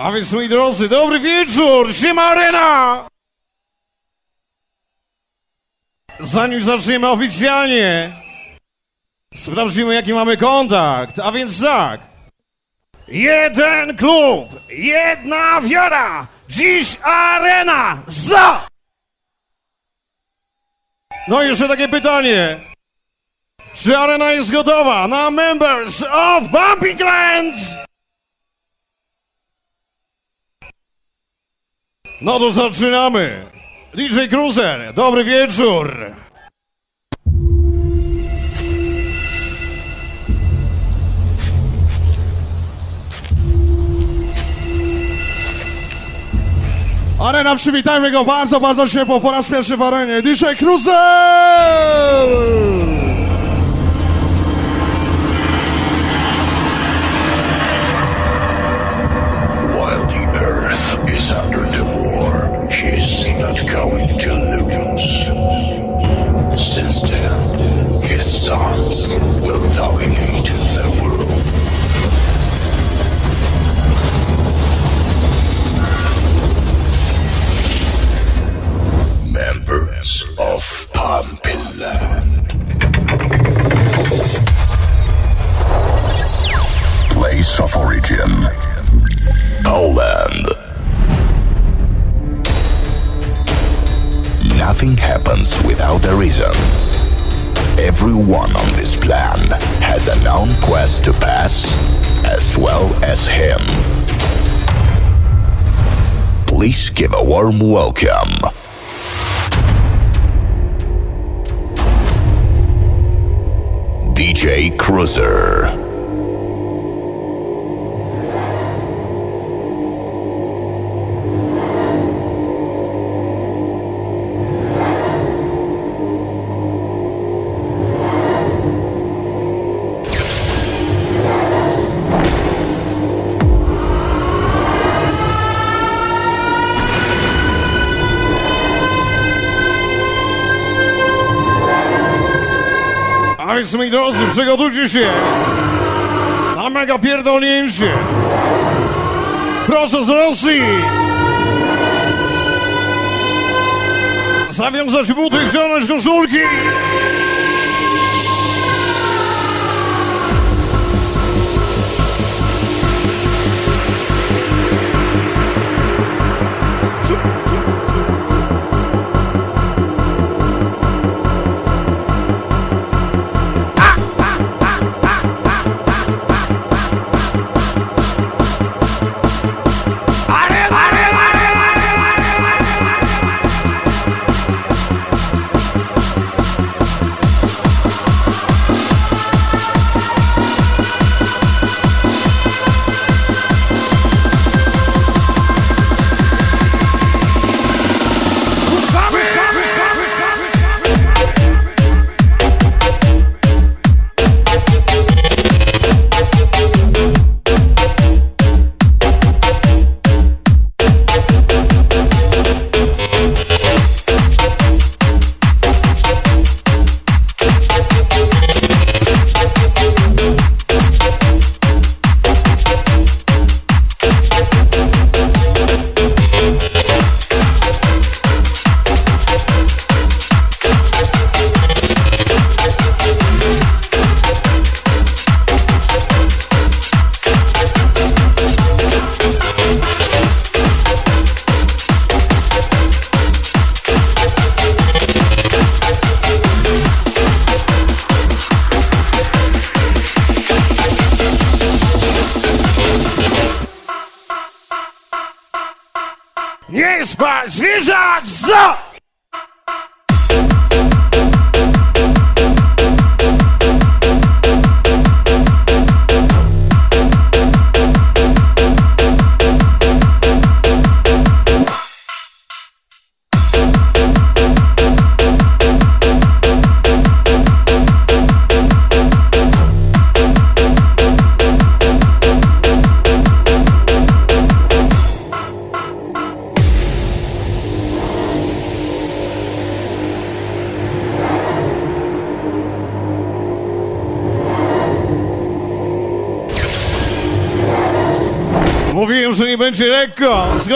A więc moi drodzy, dobry wieczór, siema arena! Zanim zaczniemy oficjalnie, sprawdzimy jaki mamy kontakt, a więc tak. Jeden klub, jedna wiara, dziś arena, za! No i jeszcze takie pytanie. Czy arena jest gotowa na Members of Bumping Land? No to zaczynamy. DJ Cruiser, dobry wieczór. Arena, przywitajmy go bardzo, bardzo ciepło po raz pierwszy w arenie. DJ Cruiser! Not going to lose. Since then, his sons will dominate the world. Members of Pumpyland. Place of origin. Poland. Nothing happens without a reason. Everyone on this plan has a known quest to pass, as well as him. Please give a warm welcome. DJ Cruiser. Więc moi drodzy, przygotujcie się na mega pierdolnięcie. Proszę z Rosji. Zawiązać buty, wciągnąć koszulki.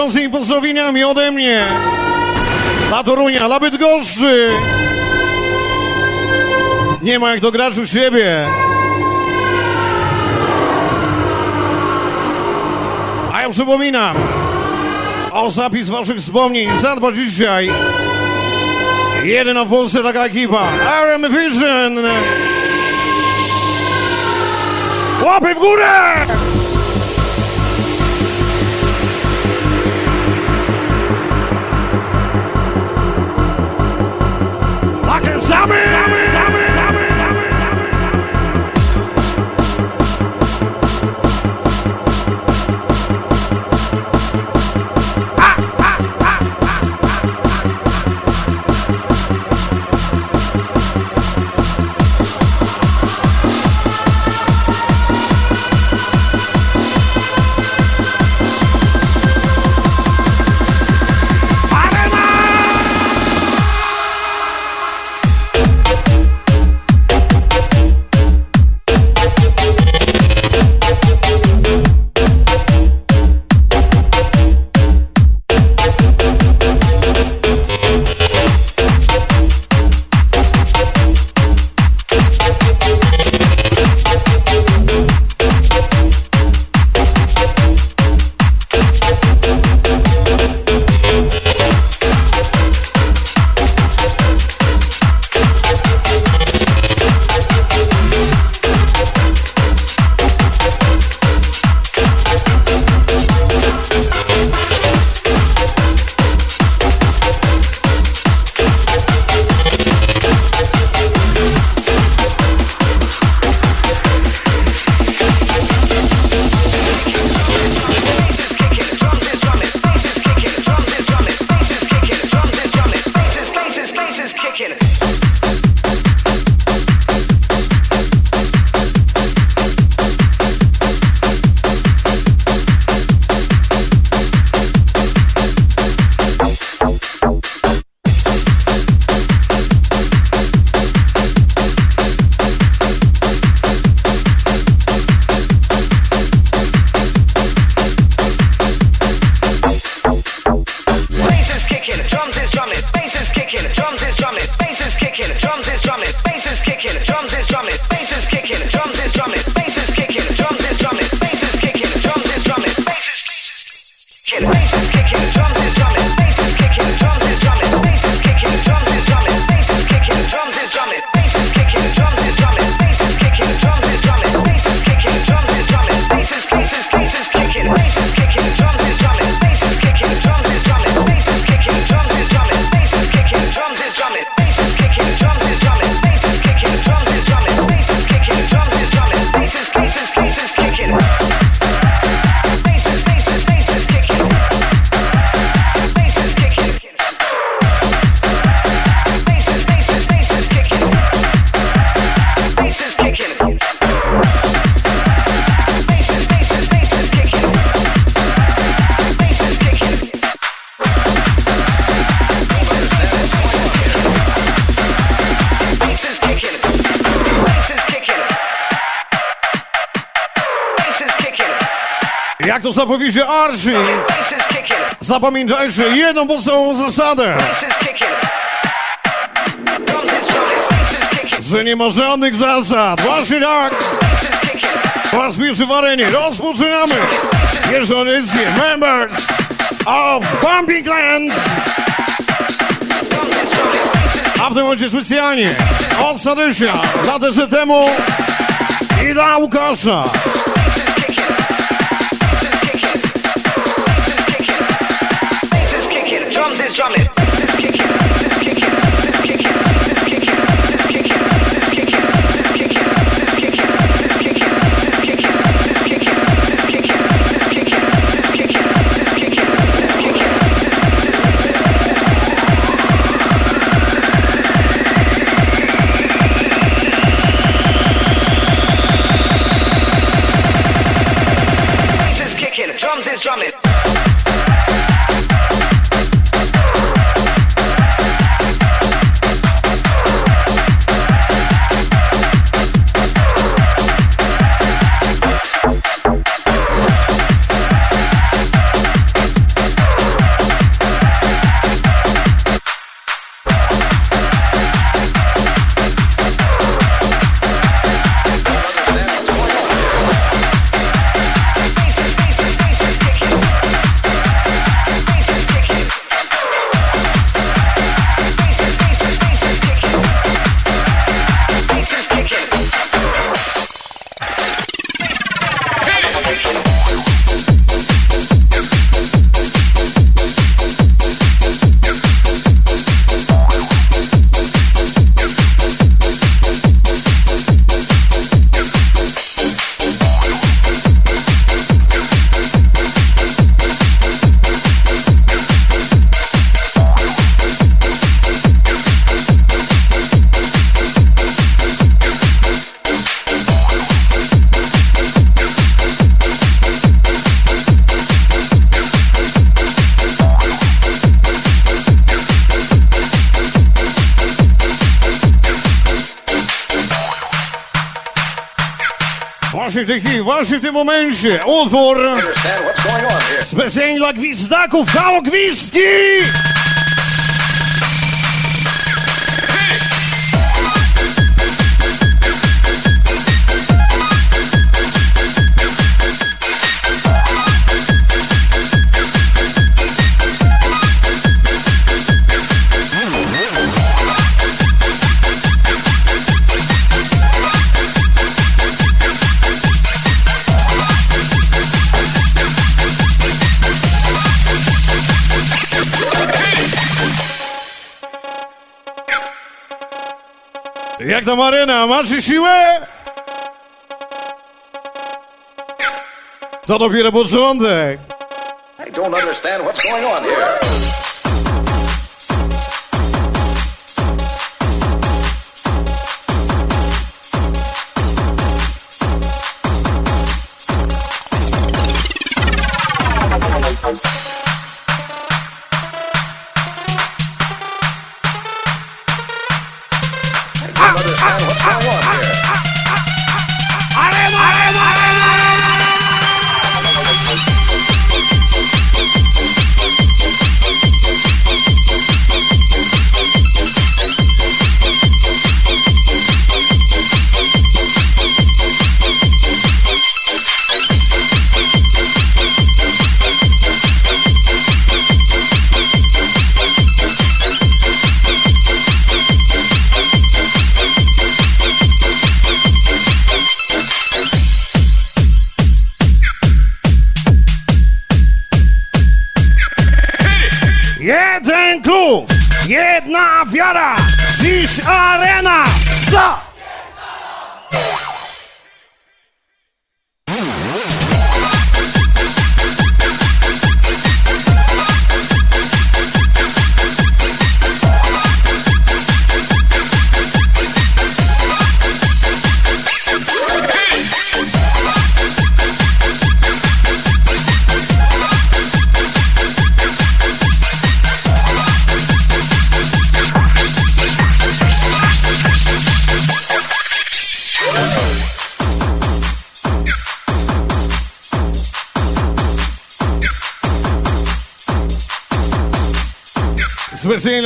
gorącymi pozdrowieniami ode mnie. Dla Torunia, dla Bydgoszczy. Nie ma jak dograć u siebie. A ja przypominam o zapis waszych wspomnień. Zadba dzisiaj. Jedyna w Polsce taka ekipa. RM Vision. Łapy w górę! comes is zapowiedzi Archie. Zapamiętajcie jedną podstawową zasadę. Że nie ma żadnych zasad. Właśnie tak. Po raz pierwszy w arenie rozpoczynamy. Pierwszą edycję Members of Bumping Lands. A w tym momencie specjalnie od Sadysza dla DZ temu i dla Łukasza. drumming. Вашите моменче, отвор. Спасение лаквиз знаков, халок виски! Jak tam arena, macie siłę? To dopiero początek. I don't understand what's going on here.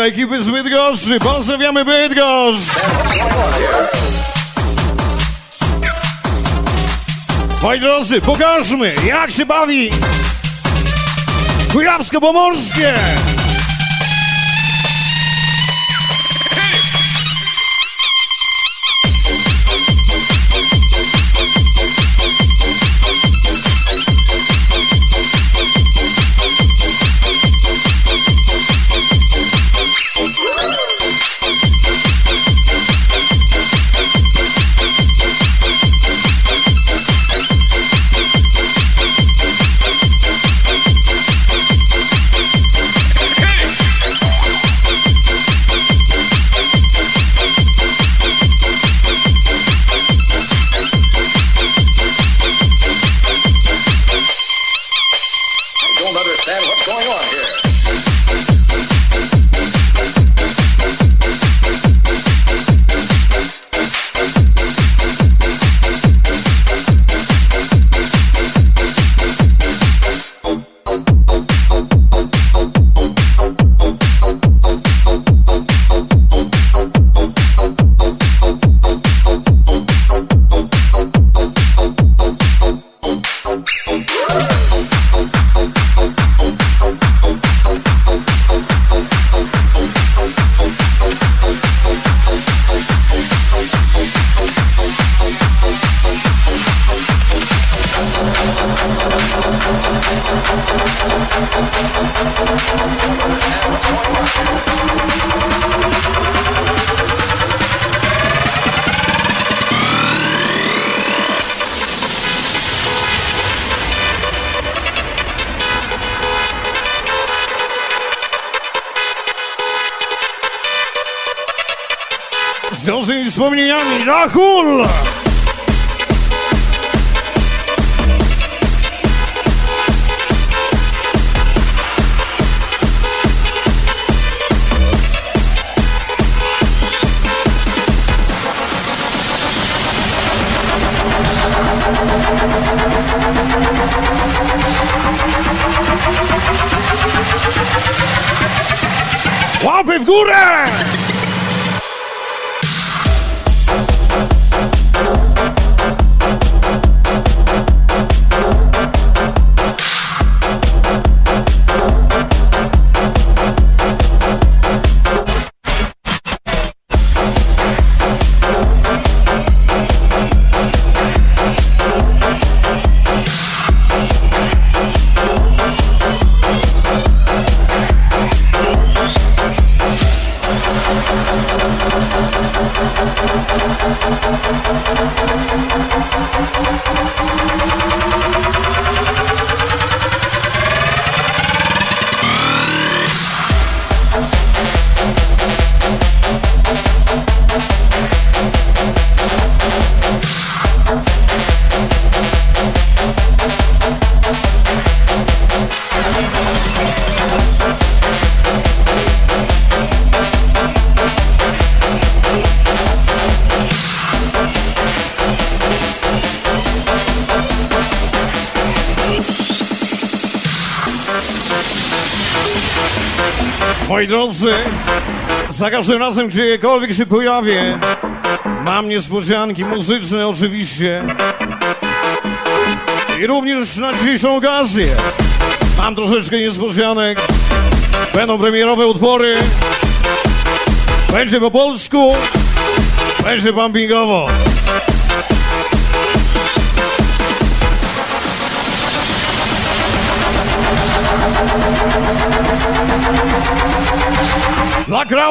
Ekipy z Bydgoszczy, pozdrawiamy Bydgoszcz! Moi drodzy, pokażmy jak się bawi Kujawsko-Pomorskie! Dracul! Każdym razem, gdziekolwiek się pojawię, mam niespodzianki muzyczne oczywiście. I również na dzisiejszą okazję mam troszeczkę niespodzianek. Będą premierowe utwory. Będzie po polsku, będzie pumpingowo. Dla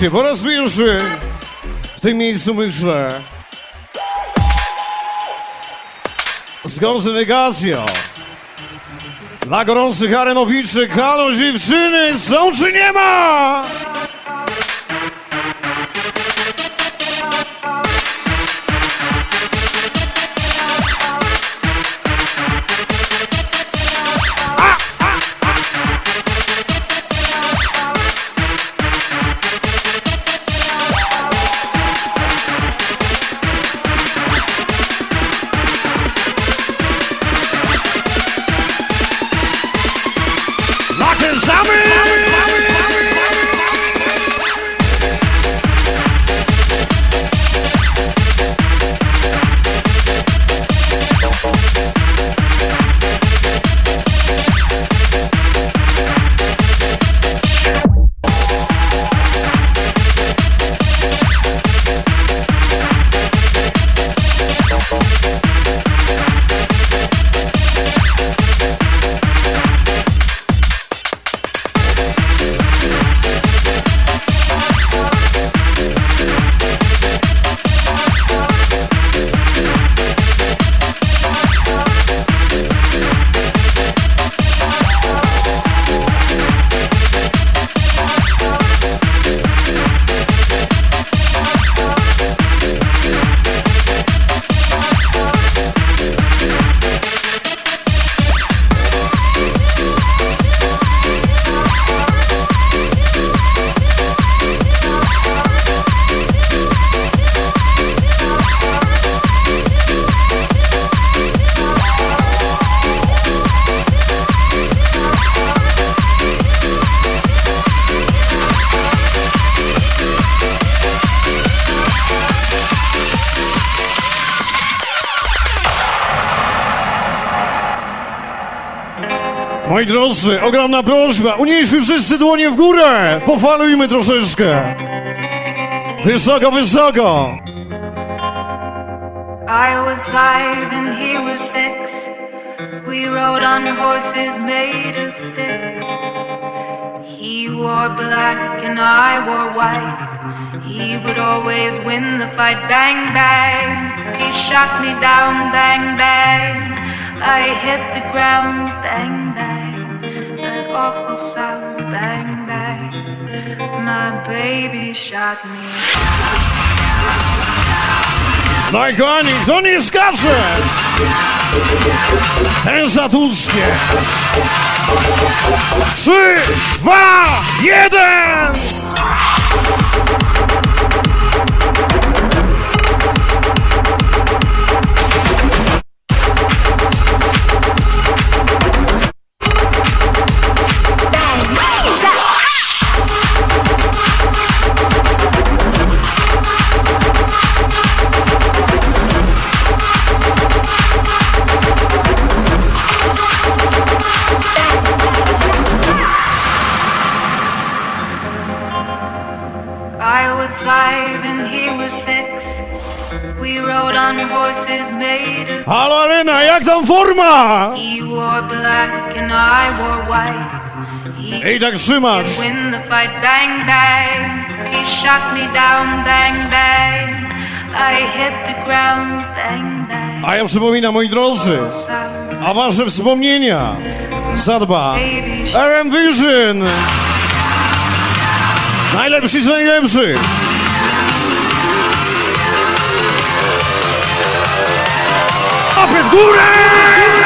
Momencie po raz pierwszy w tym miejscu myślę z konsygnacją dla gorących arenowiczy, halo dziewczyny, są czy nie ma? Drodzy, ogromna prośba, unieśmy wszyscy dłonie w górę, pofalujmy troszeczkę. Wysoko, wysoko. I was five and he was six. We rode on horses made of sticks. He wore black and I wore white. He would always win the fight. Bang, bang. He shot me down. Bang, bang. I hit the ground. Me. No i kochani, kto nie skacze? Zatuckie. Trzy, dwa, jeden! The ground. Bang bang. A ja przypominam, moi drodzy, a wasze wspomnienia. Zadba. RM Vision. Najlepszy z najlepszych. Łapy w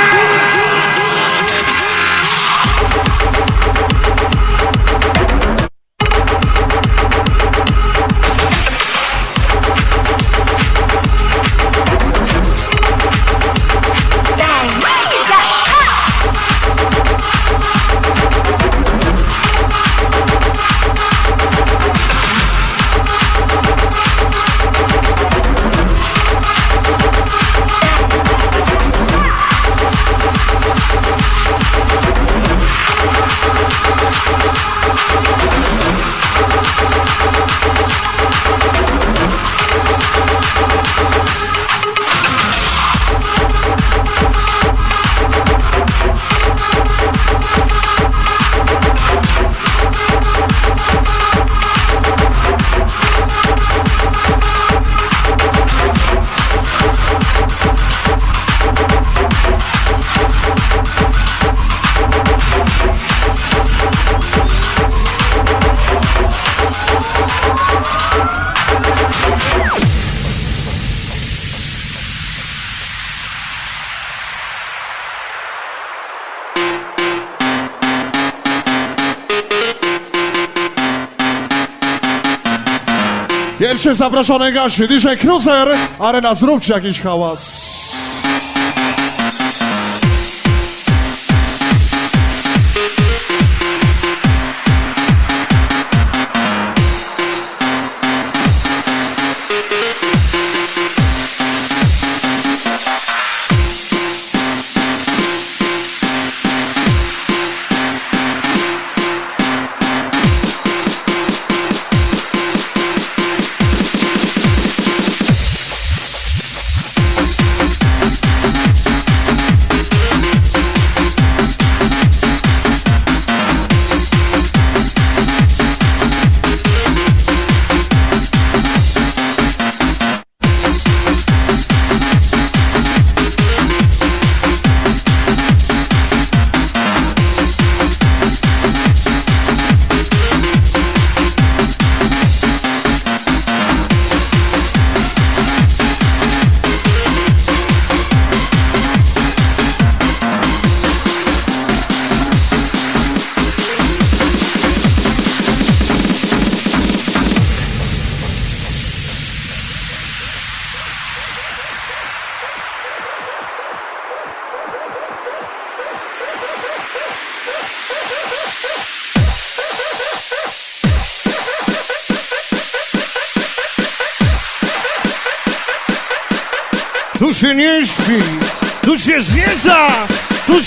zapraszony gaszy. DJ Kruzer, arena, zróbcie jakiś hałas.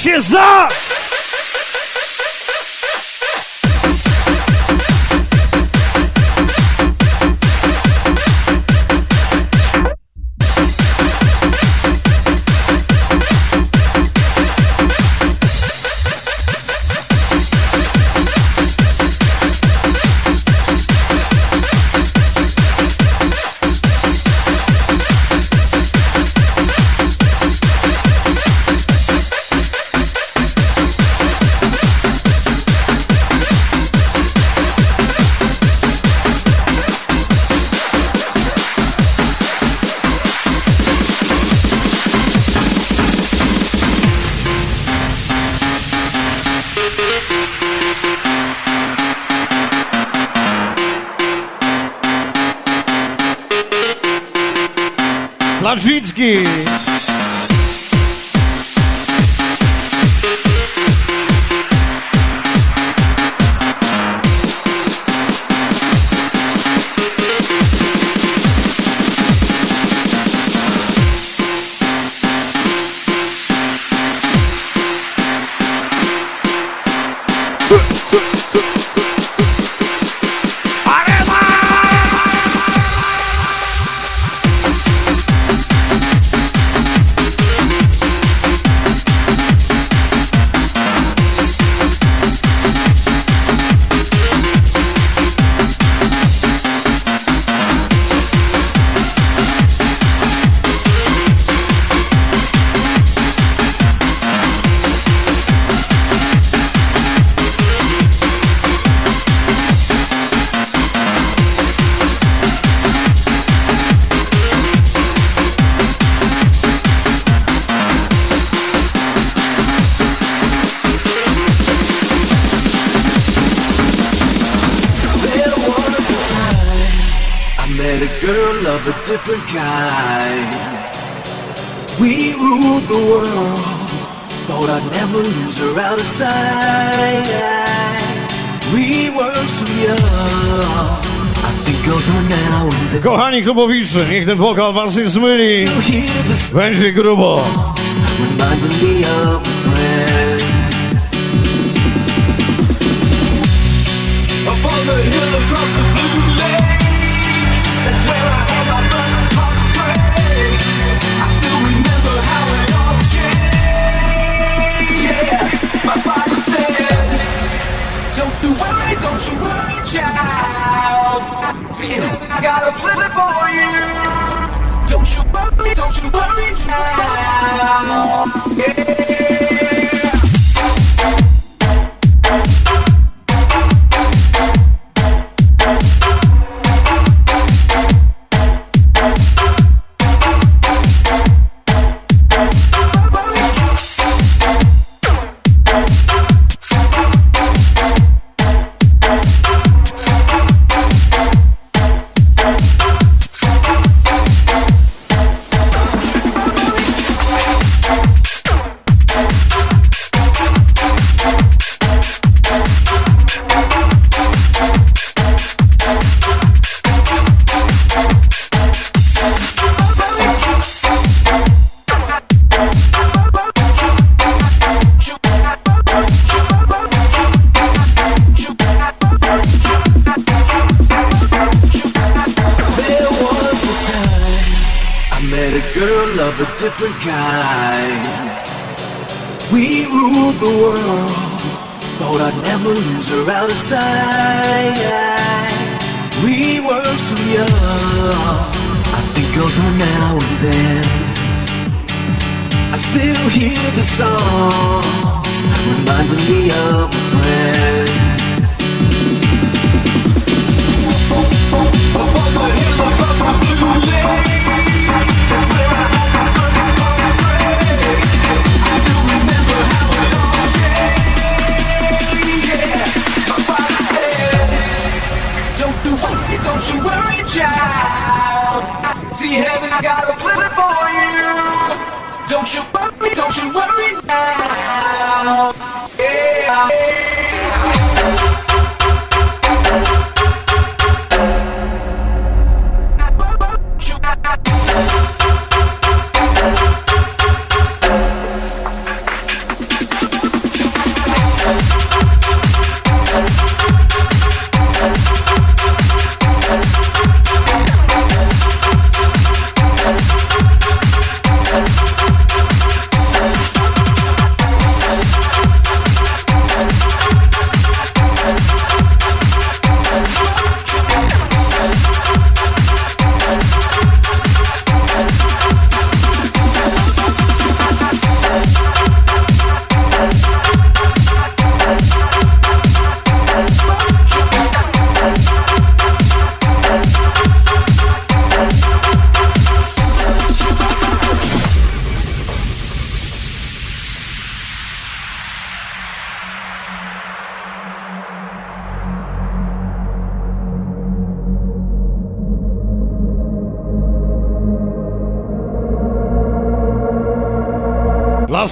precisar Kochani klubowicze, niech ten wokal was nie zmyli. Będzie grubo.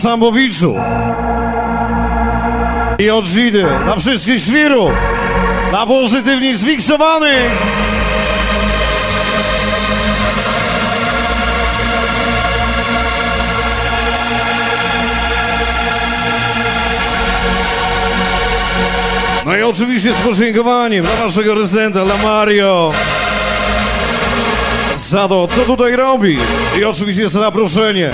Sambowiczów i od Żydy, dla wszystkich świrów, dla pozytywnie zmiksowanych. No i oczywiście z podziękowaniem dla naszego rezydenta, dla Mario. Za to, co tutaj robi. I oczywiście za zaproszenie.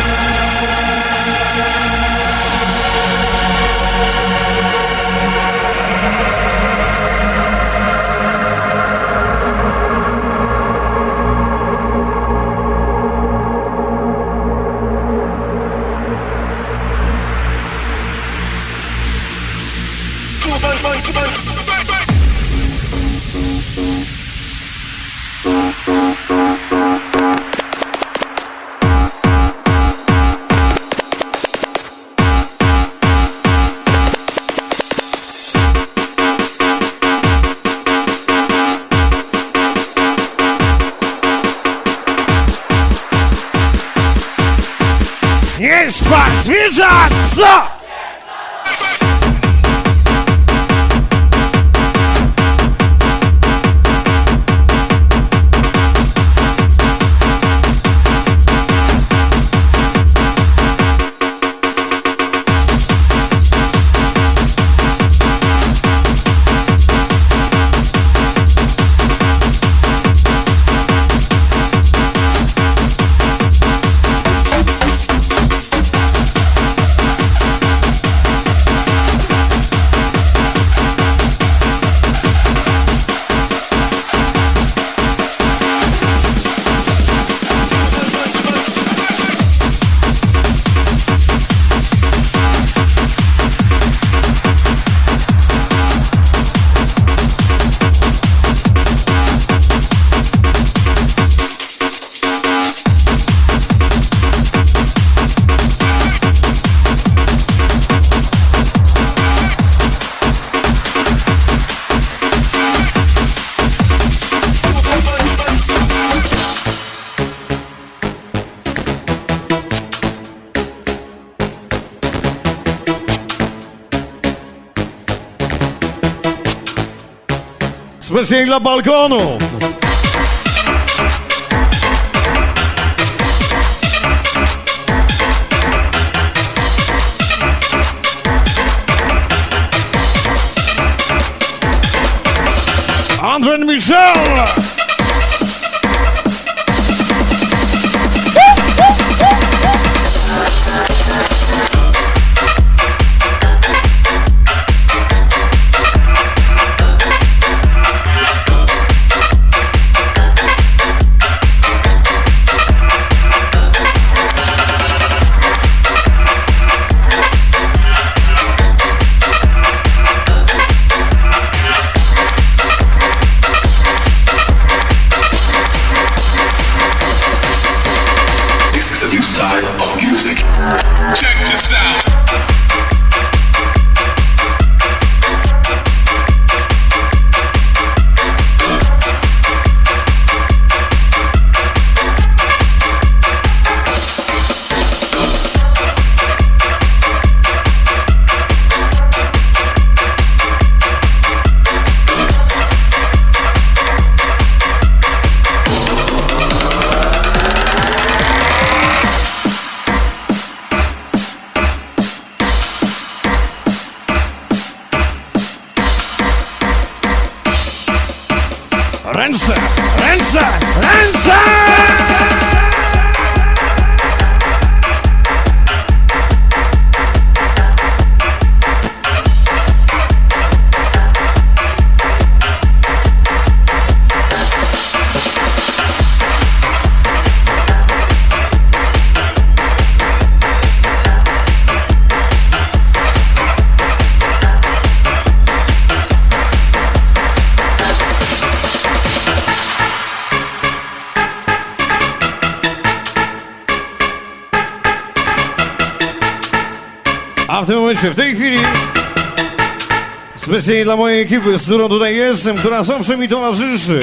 Spać, zwierzak, co? Specjalnie dla balkonu. Andre and Michel. dla mojej ekipy, z którą tutaj jestem, która zawsze mi towarzyszy.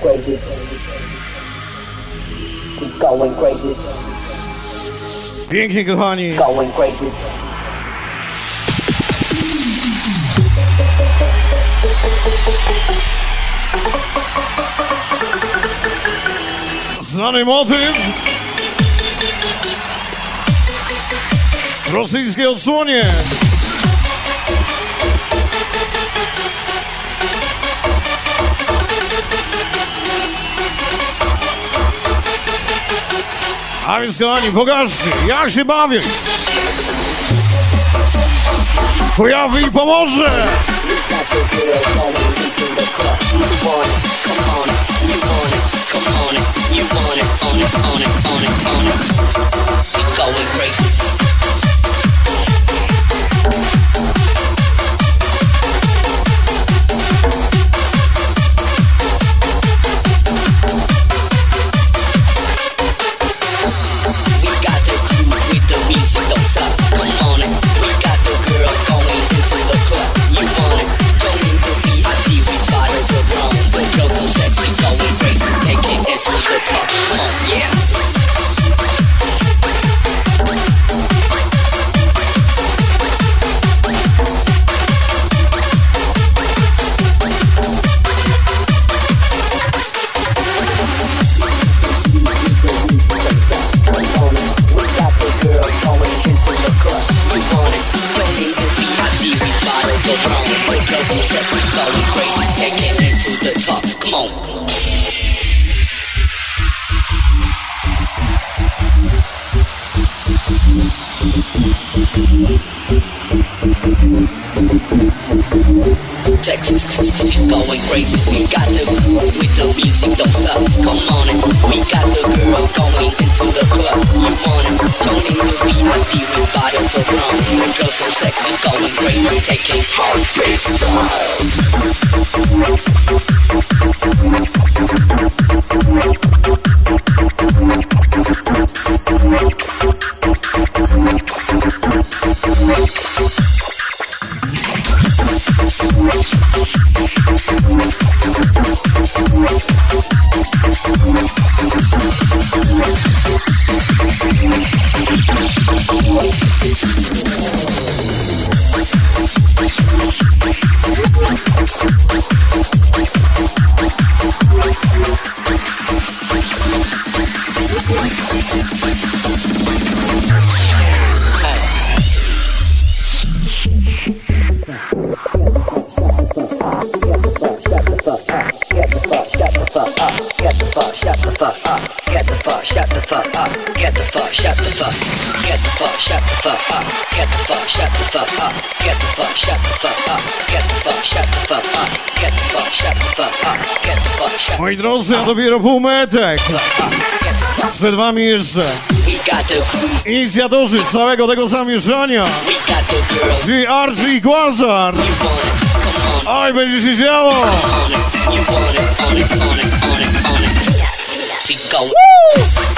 Going crazy. Going crazy. Pięknie, kochani. Going crazy. Znany motyw. W rosyjskiej odsłonie. A więc kochani, pokażcie, jak się bawię. Pojawi i pomoże. You want going crazy. We got the with the music, don't stop. Come on it. We got the girls going into the club. You want it? Joining the VIP with bottles of rum. The girls so sexy, going crazy, taking heartbeat style. Moi drodzy, a dopiero półmetek. Przed wami jeszcze inicjatorzy całego tego zamieszania. GRG i Quasar. Oj, będzie się działo. Najdłuższe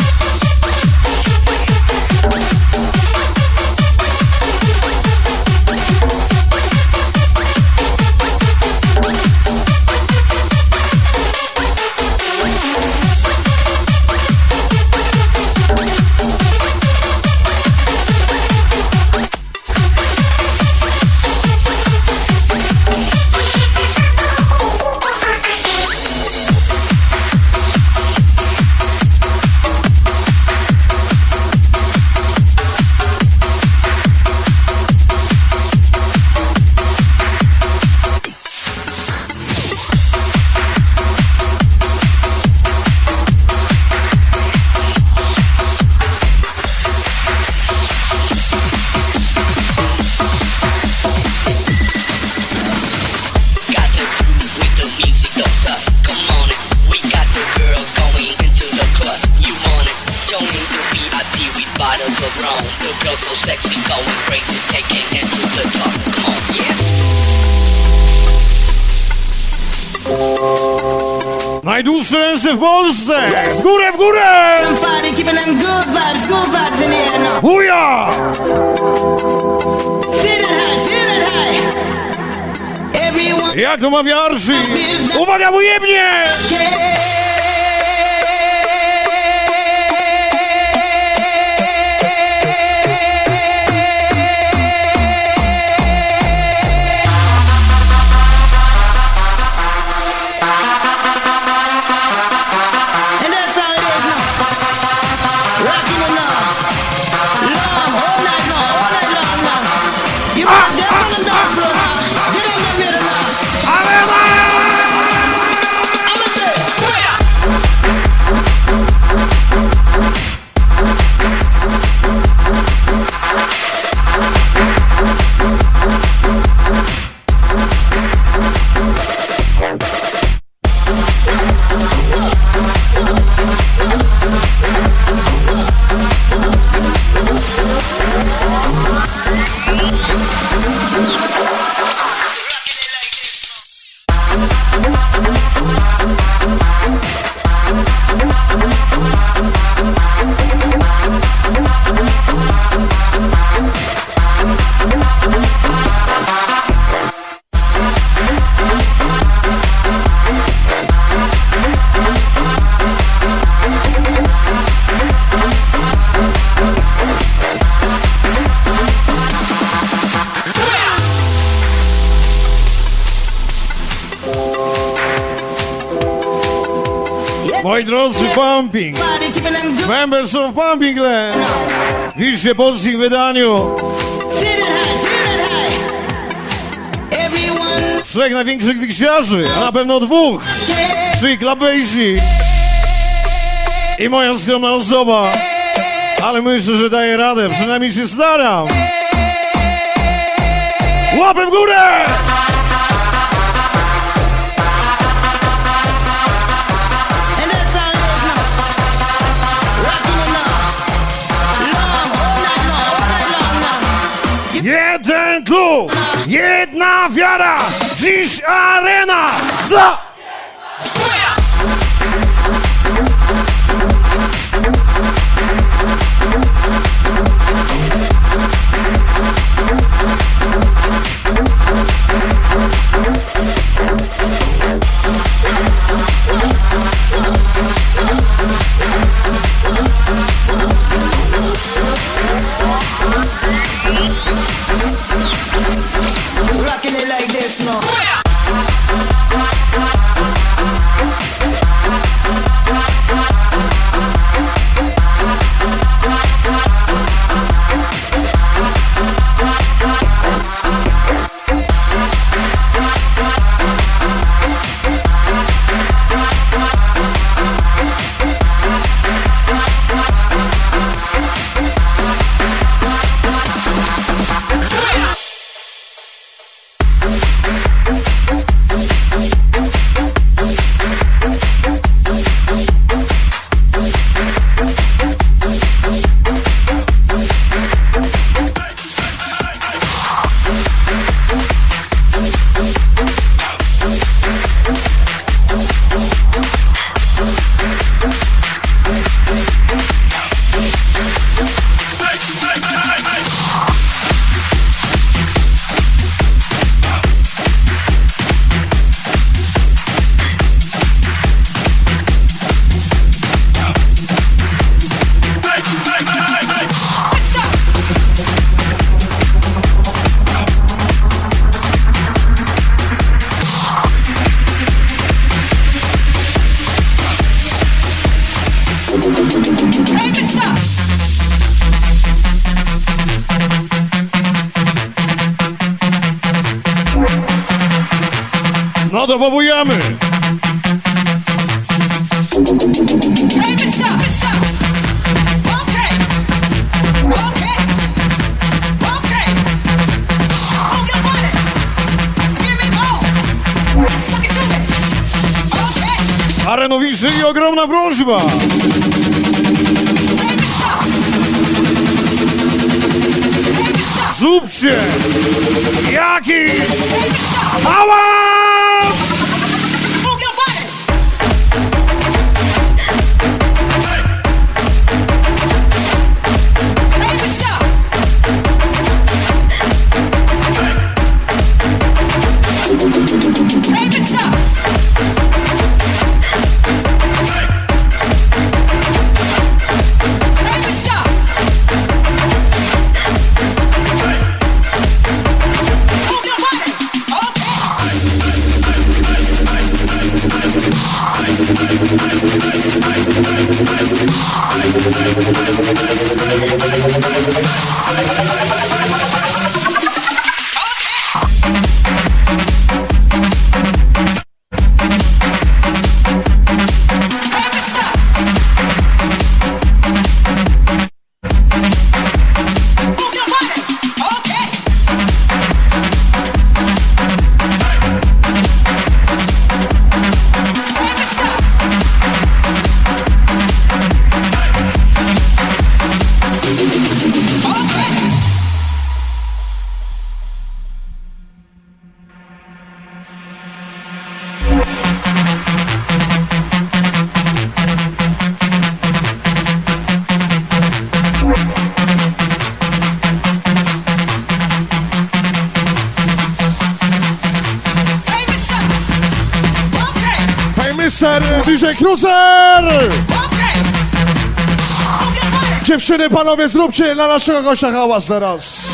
Jak to mawiarszy? Uwaga, ujemnie! Pumping. Members of Pumping Land. Widzicie polskim wydaniu. Trzech największych wiksiarzy, a na pewno dwóch. Czyli Klabejsi i moja skromna osoba. Ale myślę, że daję radę, przynajmniej się staram. Łapę w górę! Jeden klub, jedna wiara, dziś arena za DJ Cruiser! Dziewczyny, panowie, zróbcie na naszego gościa hałas teraz.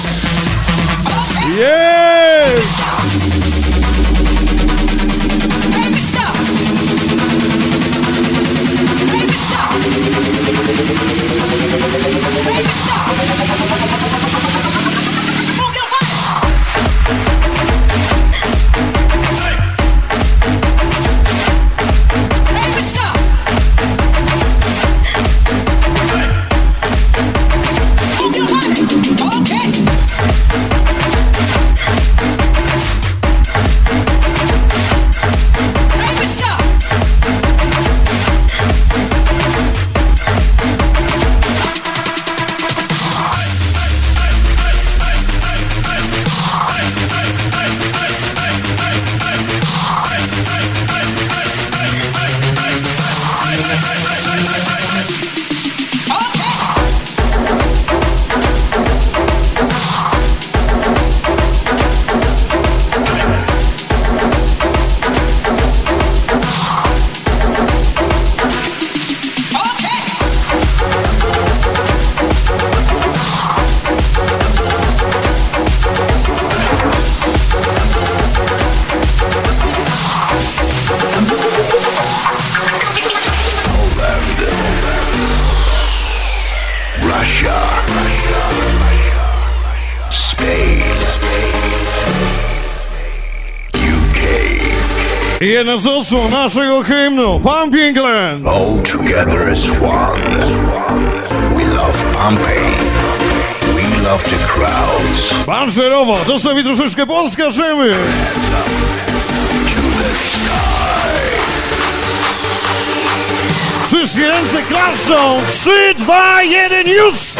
Yeah! Jeden z osłon naszego hymnu, Pump England! All together as one. We love Pompeii. We love the crowds. Banżerowa, dostawi troszeczkę Polska, żymy! Wszystkie ręce klaszczą! 3, 2, 1, już!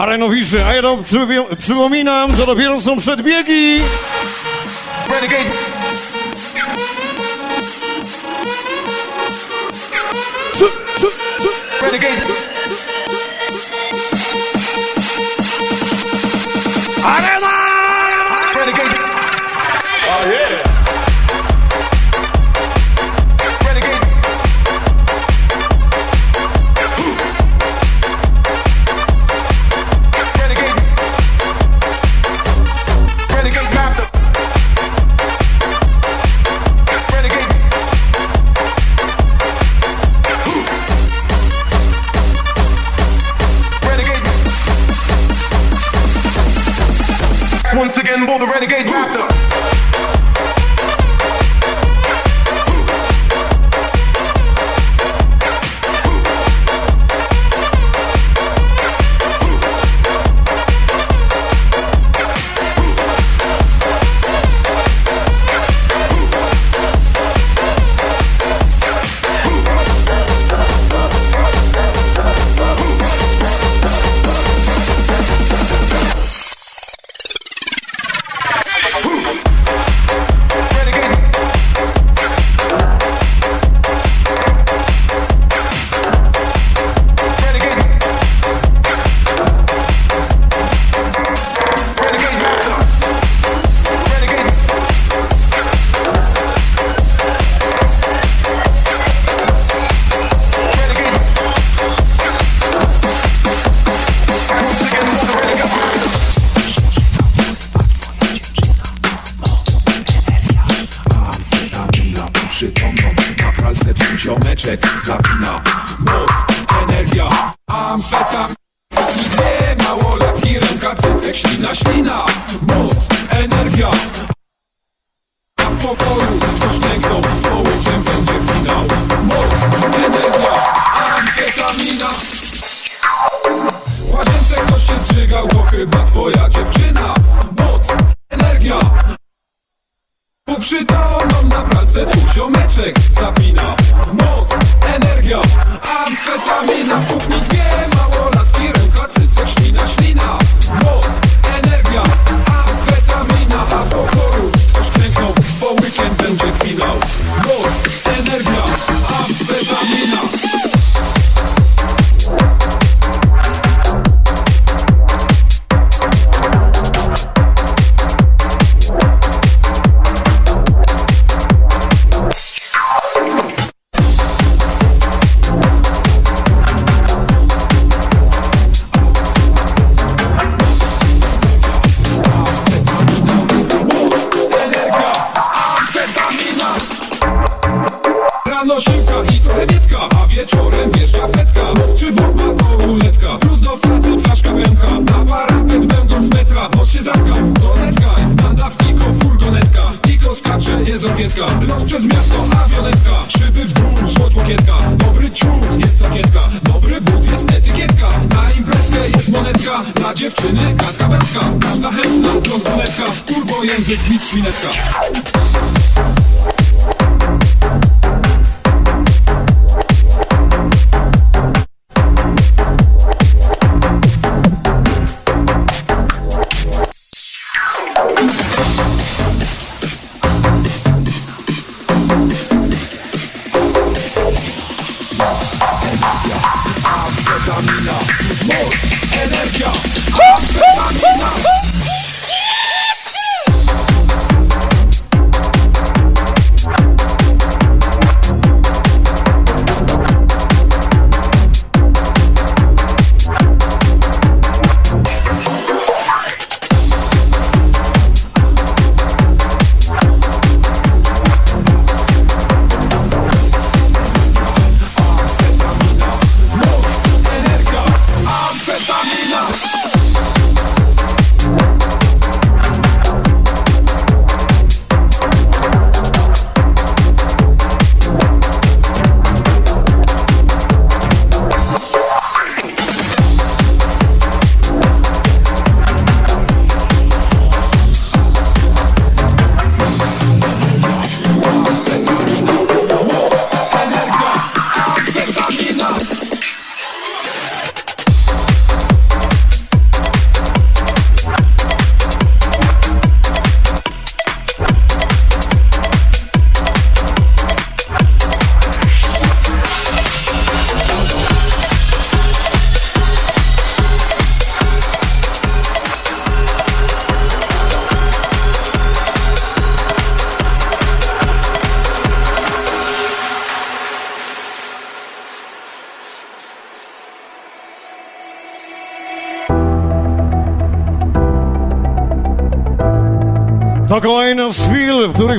Arenowicze, a ja to przypominam, że dopiero są przedbiegi. Renegade.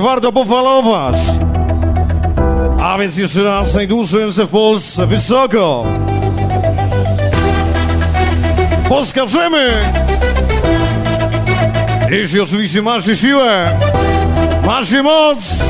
Warto pofalować. A więc jeszcze raz najdłuższy MC w Polsce, wysoko. Poskaczemy! Jeśli oczywiście macie siłę, macie moc.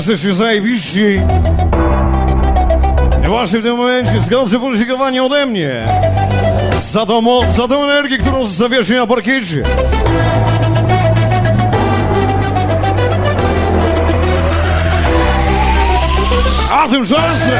Jesteście zajebiści. I właśnie w tym momencie zgodzę podziękowanie ode mnie za tą moc, za tą energię, którą zostawiacie na parkiecie. A tymczasem...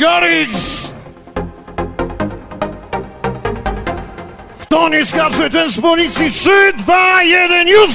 Garrix! Kto nie skacze, ten z policji. 3, 2, 1, już!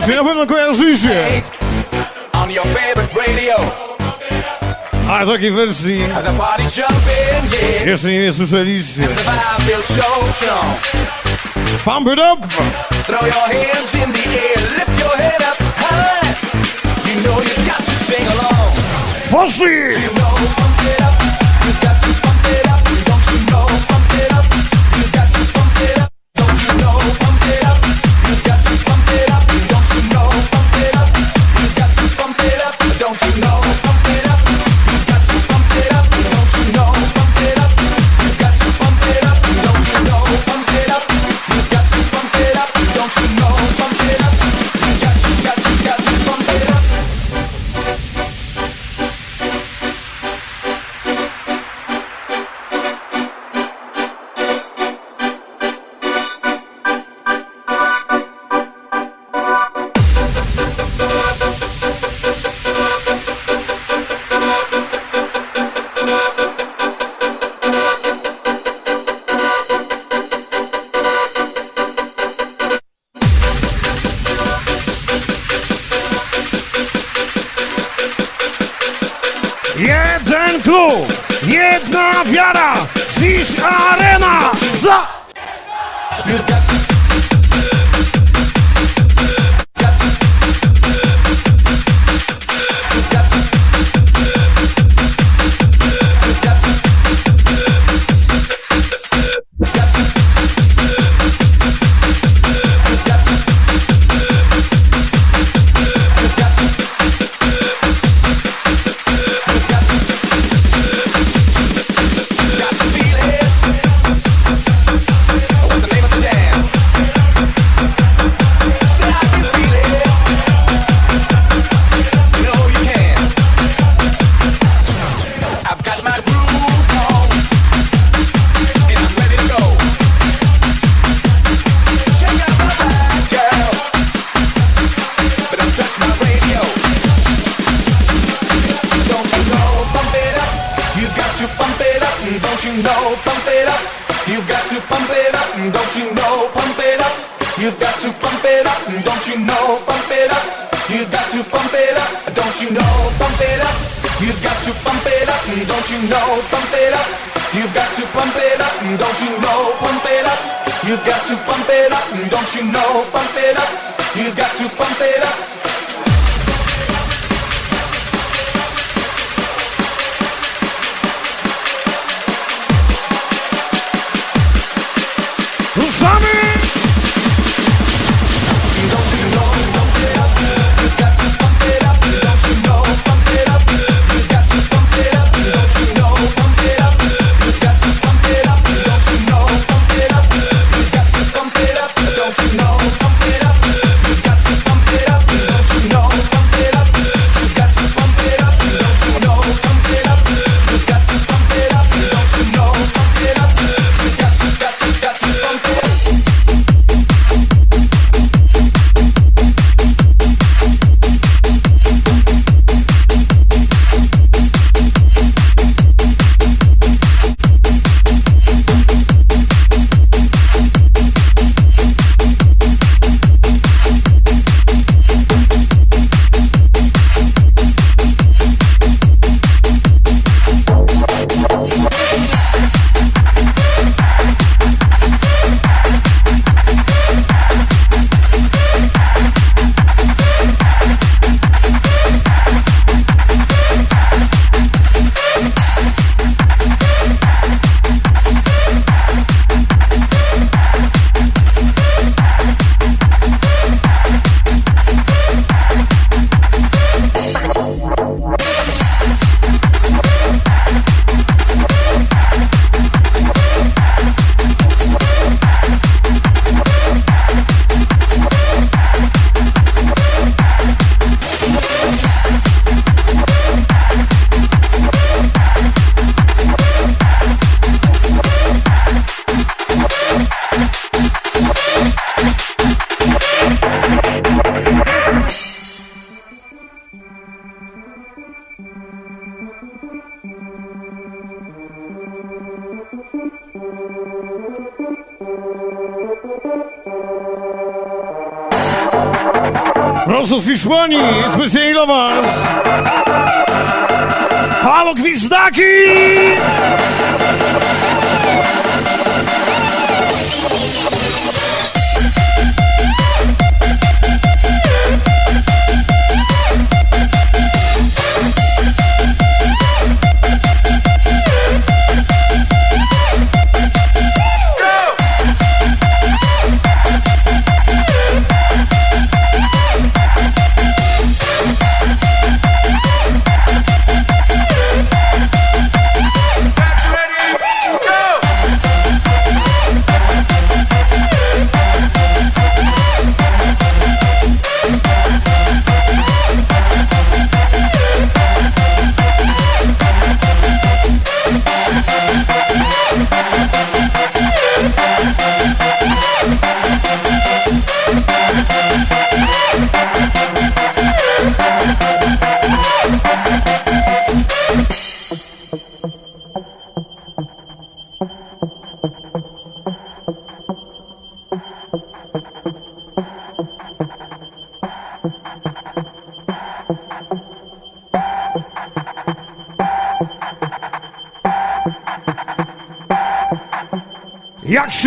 inaczej, ja bym Ai, tô aqui takiej esse jeszcze nie słyszeliście. Pump it up! Throw your hands in the air, lift your head up high. You know you got to sing along. You know, pump it up, you got to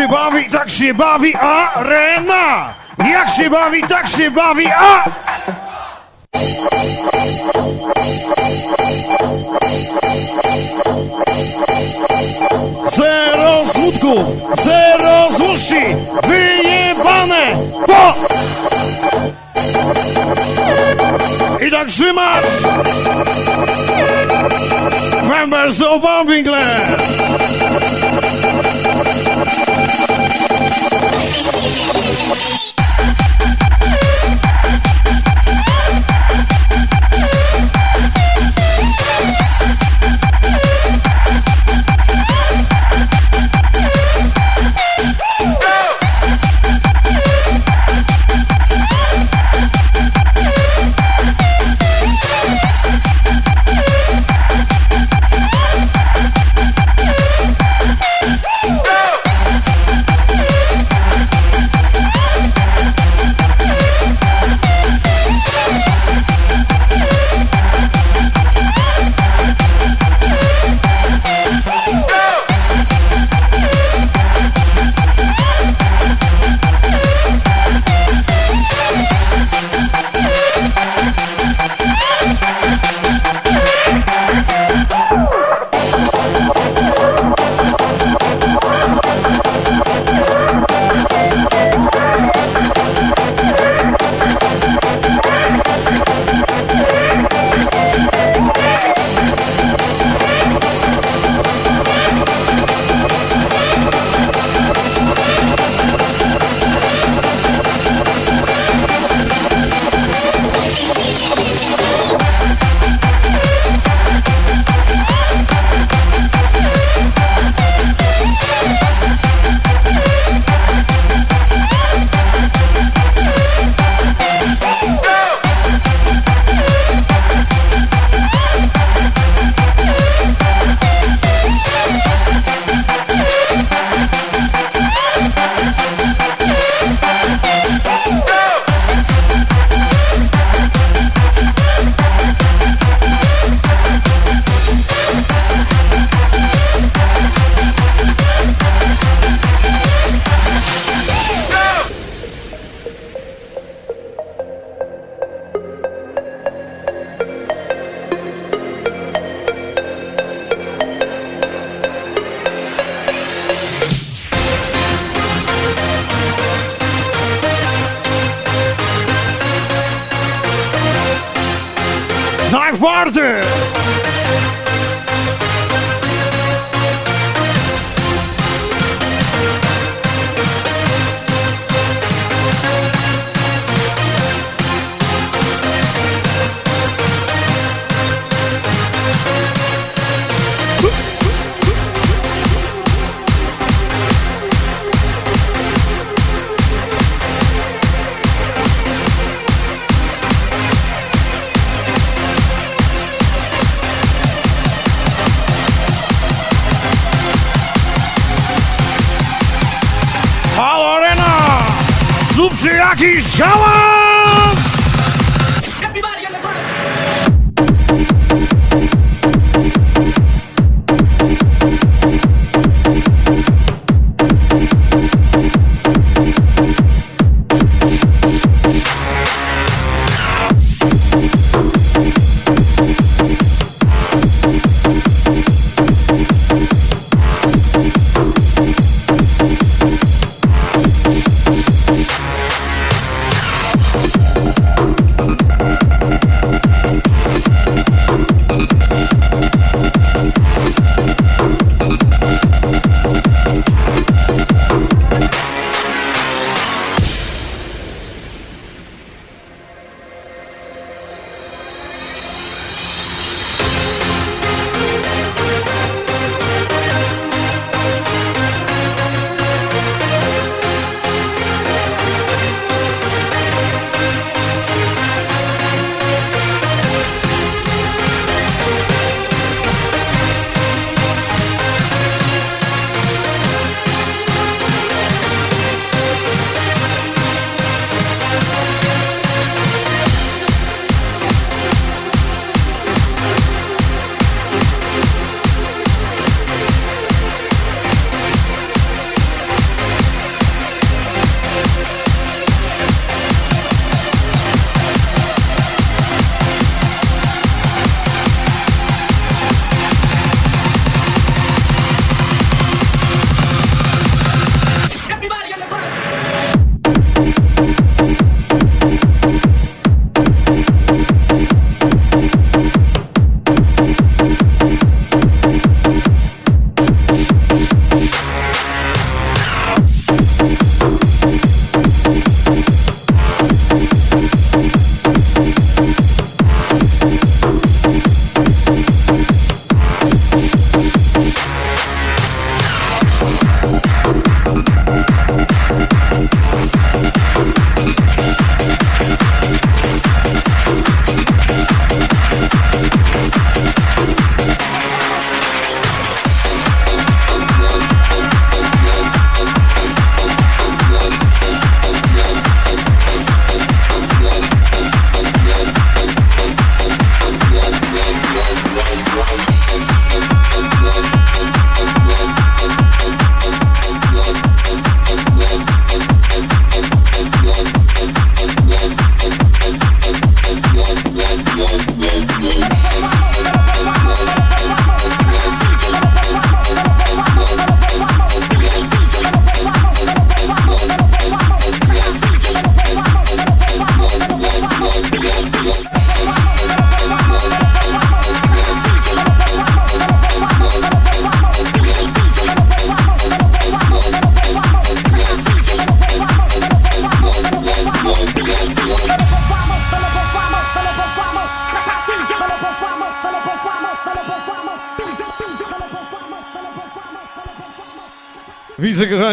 się bawi, tak się bawi arena! Jak się bawi, tak się bawi a... Zero smutków, zero złości, wyjebane po... I tak trzymać! Members of Bombing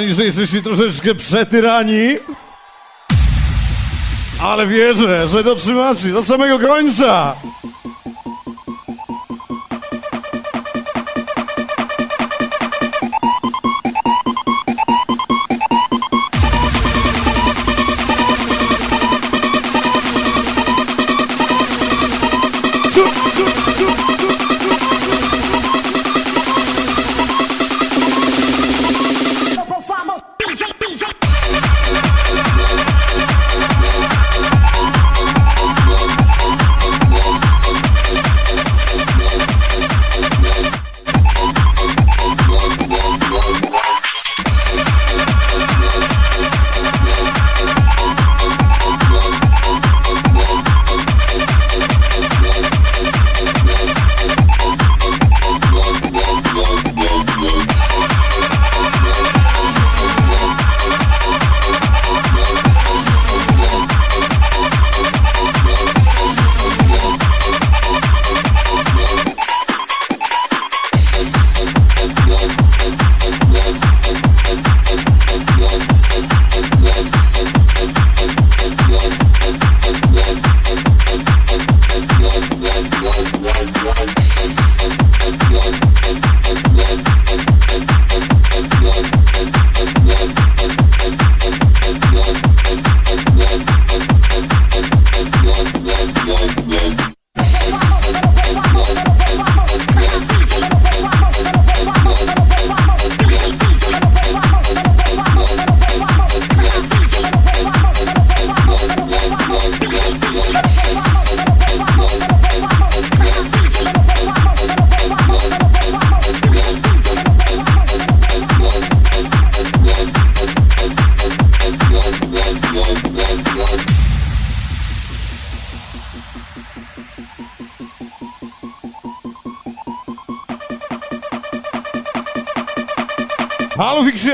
Widzę, kochani, że jesteście troszeczkę przetyrani. Ale wierzę, że dotrzymacie do samego końca.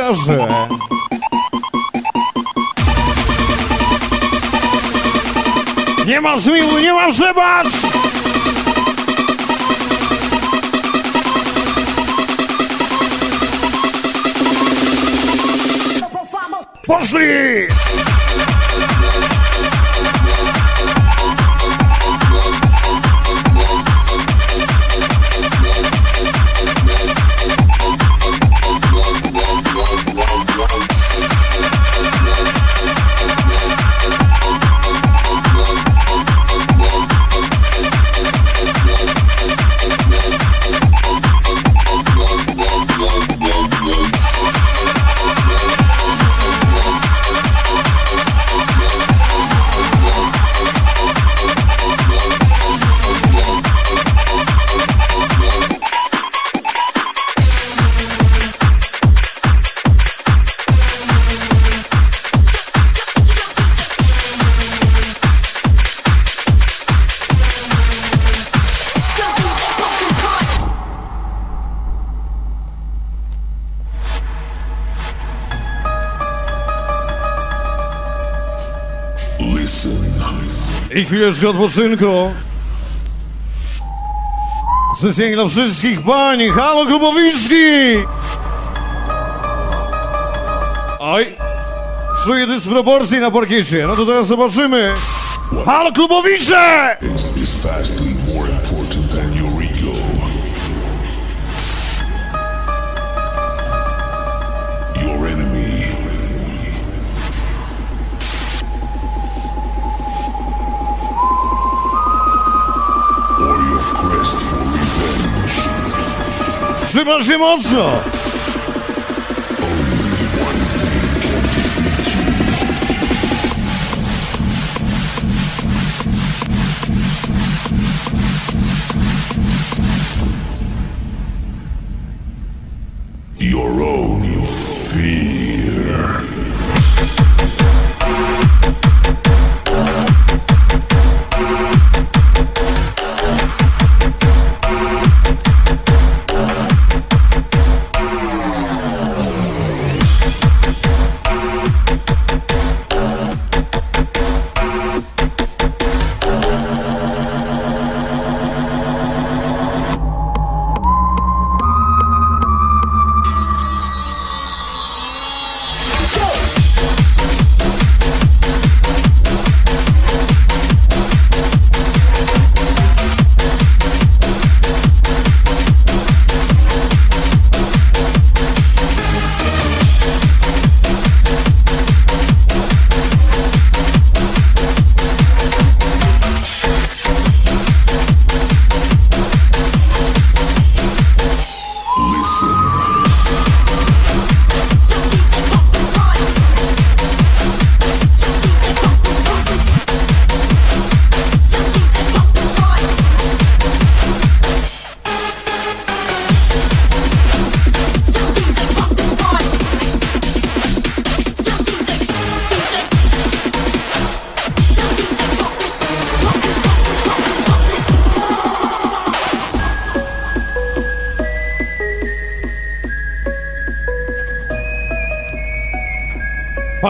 Halo Wiksiarze! Chwileczkę odpoczynku. Specjalnie dla wszystkich pań. Halo Kubowiczki! Oj, czuję dysproporcje na parkiecie. No to teraz zobaczymy. Halo Klubowicze! Cremoso.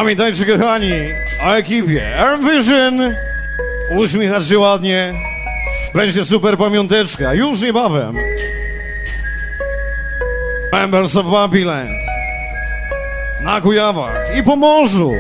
Pamiętajcie kochani o ekipie Arm Vision. Uśmiechać się ładnie. Będzie super pamiąteczka. Już niebawem. Members of Babyland. Na Kujawach i Pomorzu.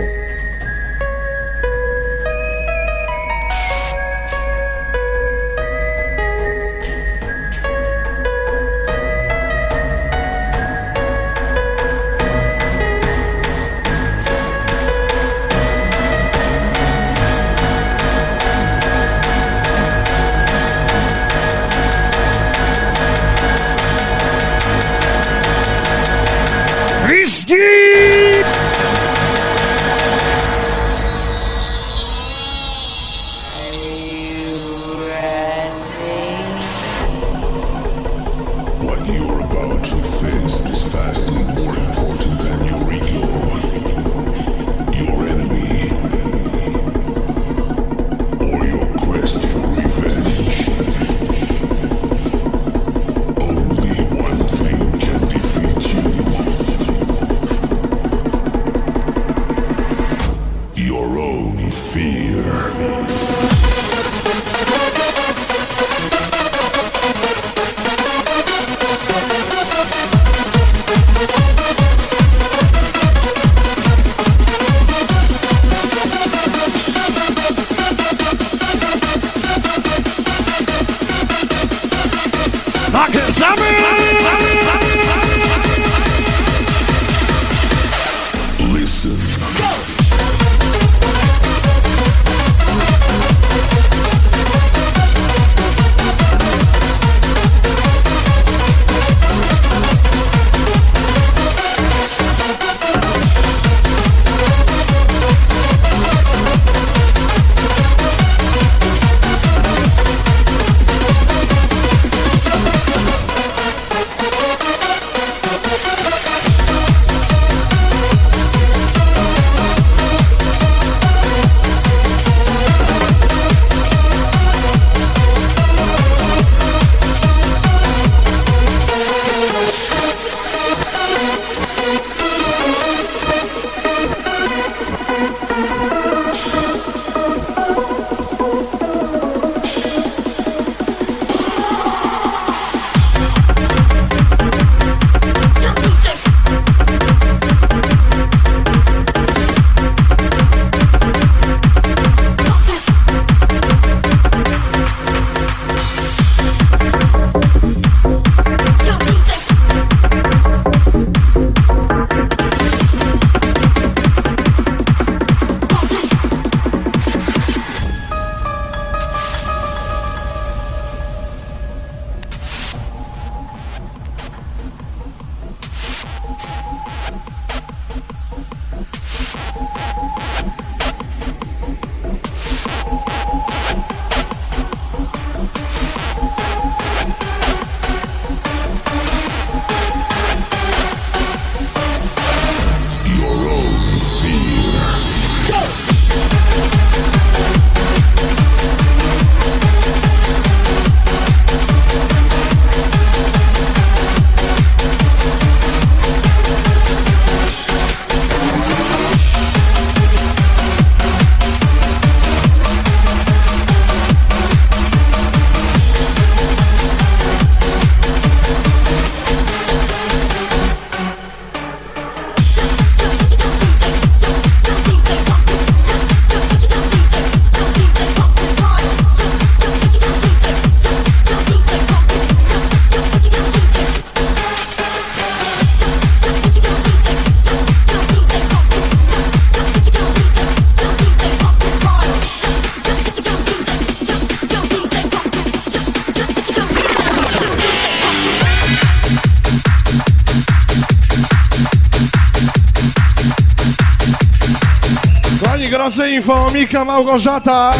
Mika Małgorzata.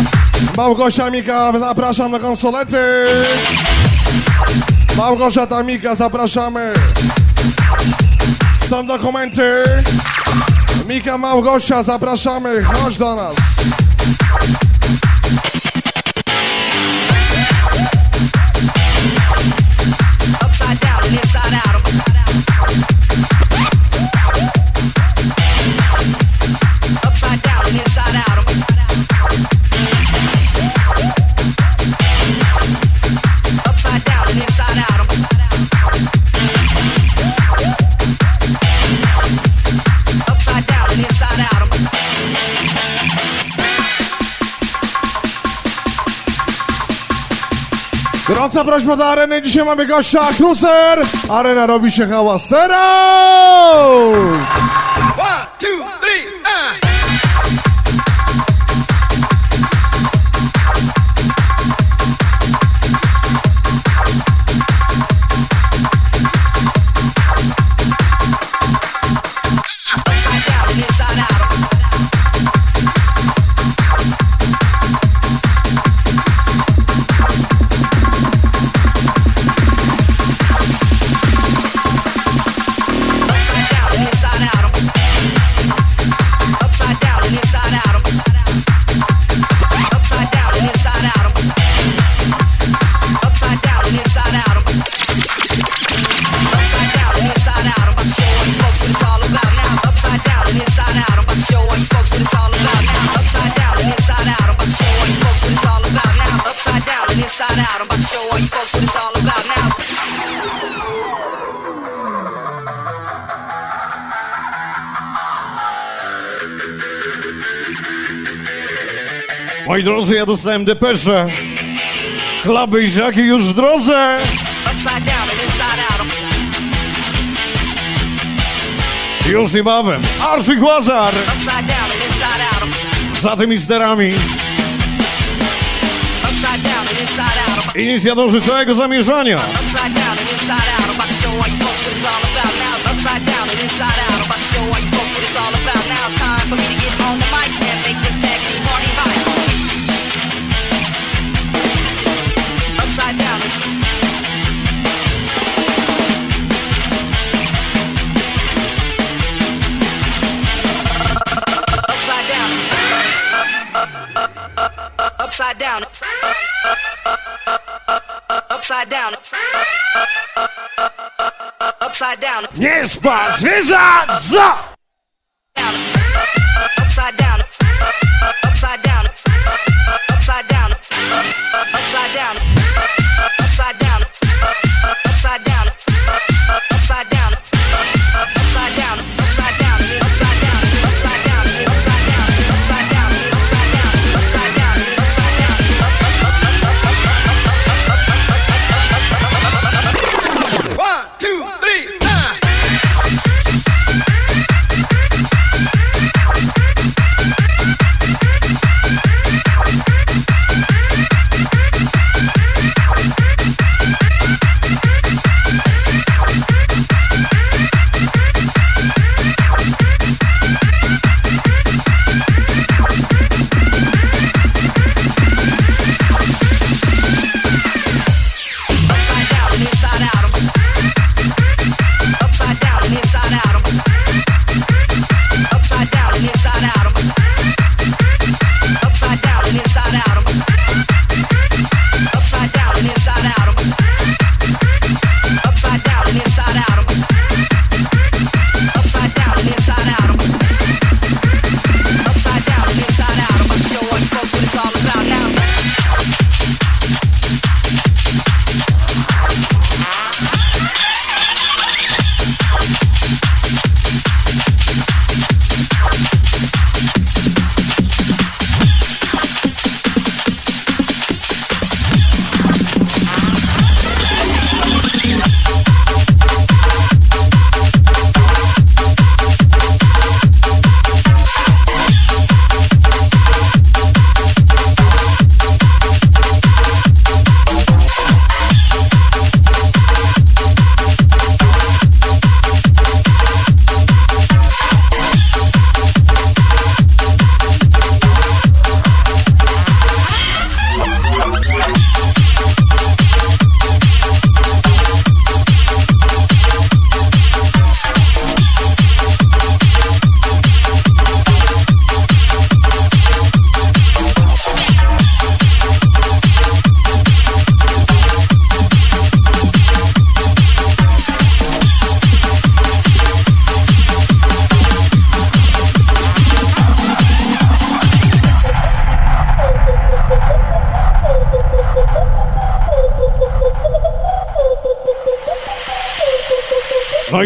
Małgosia Mika, zapraszam na konsolety. Małgorzata Mika, zapraszamy. Są dokumenty. Mika Małgosia, zapraszamy, chodź do nas. Gorąca prośba do areny, dzisiaj mamy gościa, Cruiser. Arena robi się hałas teraz. jestem, depesze. Chlaby i żaki już w drodze. Już niebawem. Archie Głazar. Za tymi sterami. Inicjatorzy całego zamierzania. 把警察揍！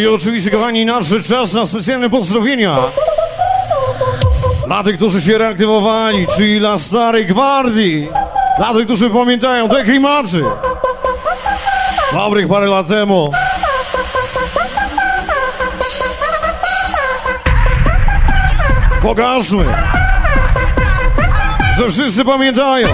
i oczywiście, kochani, nasz czas na specjalne pozdrowienia. Dla tych, którzy się reaktywowali, czyli dla starej gwardii. Dla tych, którzy pamiętają te klimaty. Dobrych parę lat temu. Pokażmy, że wszyscy pamiętają.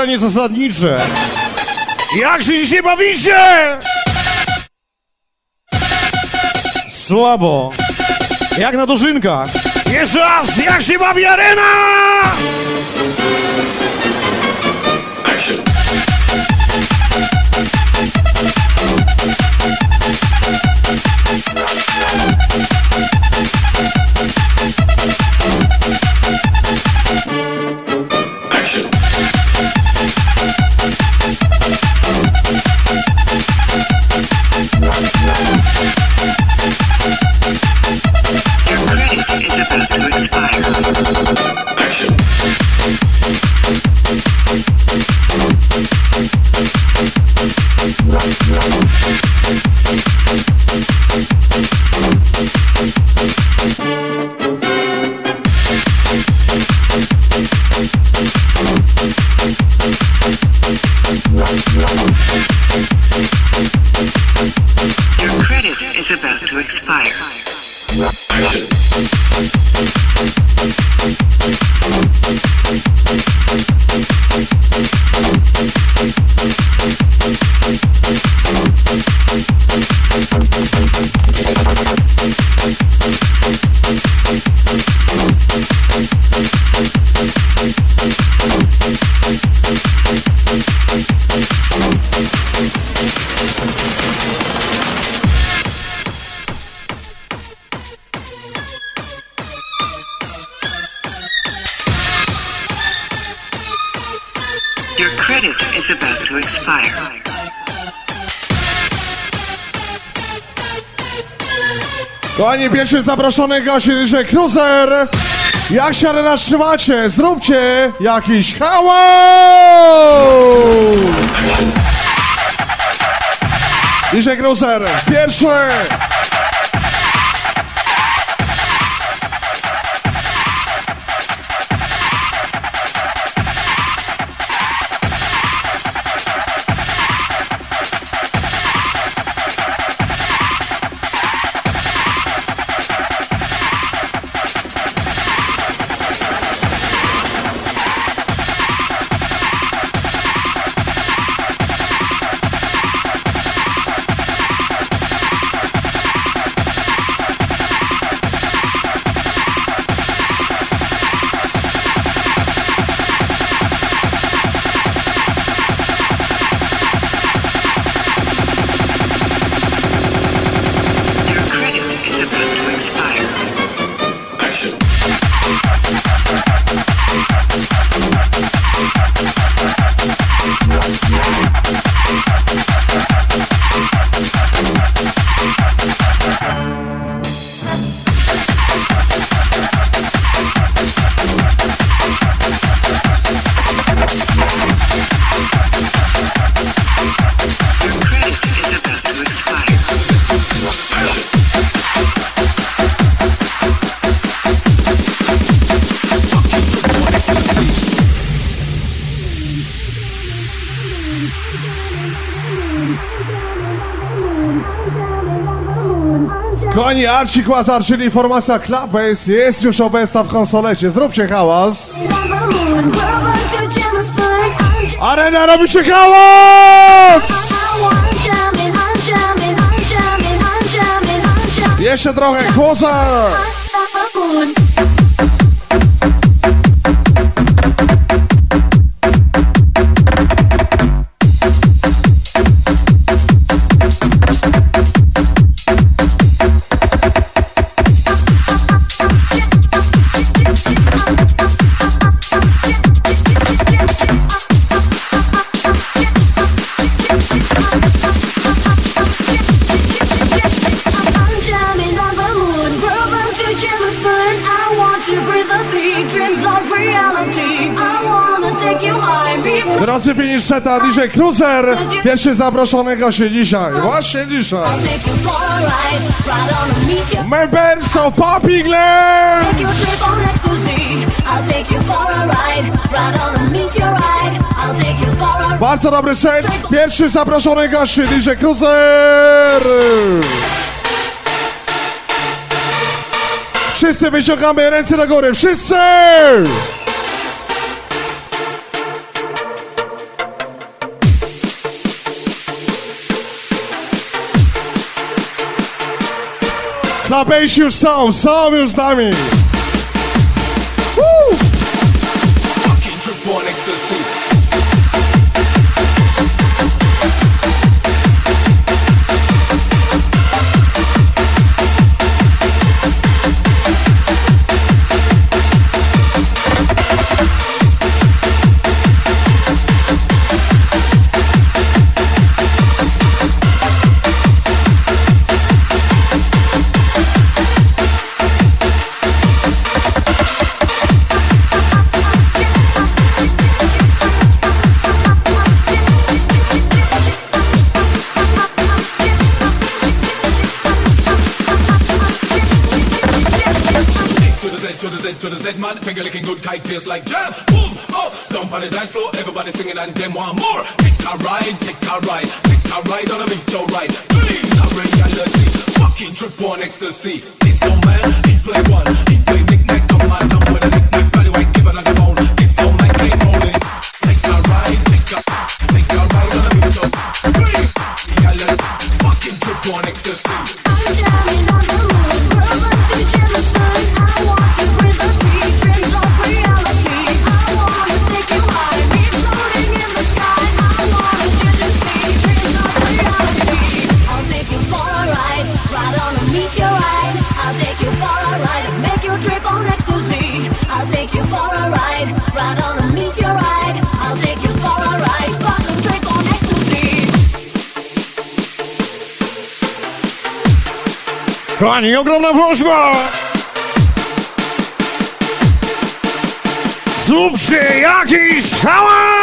Pytanie zasadnicze. Jak się dzisiaj bawicie? Słabo. Jak na dożynkach. Jeszcze raz, jak się bawi arena? Pierwszy zaproszony gości DJ Cruiser. Jak się arena trzymacie? Zróbcie jakiś hałas! DJ Cruiser, pierwszy! Archie Quasar, czyli formacja Clubbase jest już obecna w konsolecie. Zróbcie hałas! Arena, robicie hałas! Jeszcze trochę, Quasar! Seta DJ Cruiser, pierwszy zaproszony goście dzisiaj, właśnie dzisiaj. Members of Poppy a Bardzo dobry set, pierwszy zaproszony gości DJ Cruiser! Wszyscy wyciągamy ręce do góry, wszyscy! Klapejsi już są, są już tastes like jam. Boom, oh, dump on the dance floor. Everybody singing and them want more. Take a ride, take a ride, take a ride on a meteorite. Dreams are reality. Fucking trip on ecstasy. Kochani, ogromna prośba! Zróbcie jakiś hałas!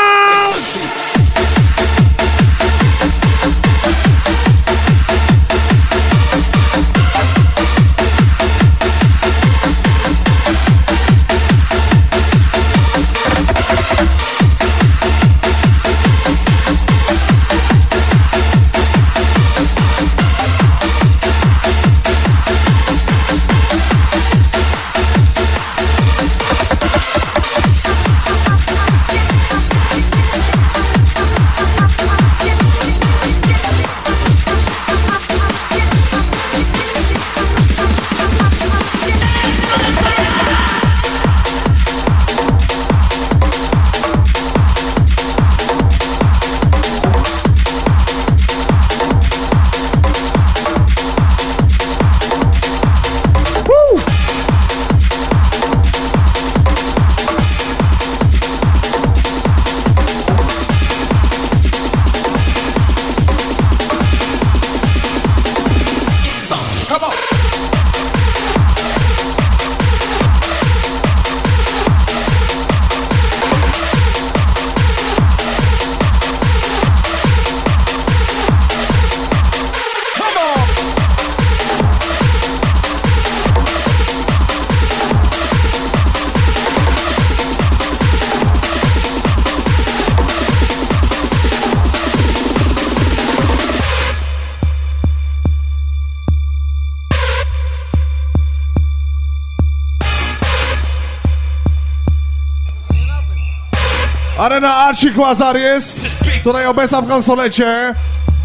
Arena Archik Łazar jest tutaj obecna w konsolecie.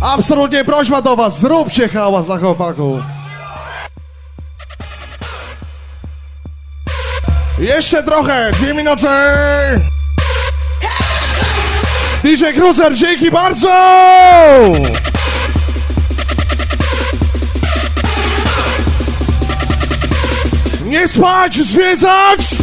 Absolutnie prośba do was, zróbcie hałas dla chłopaków. Jeszcze trochę, dwie minuty. DJ Cruiser, dzięki bardzo! Nie spać, zwiedzać!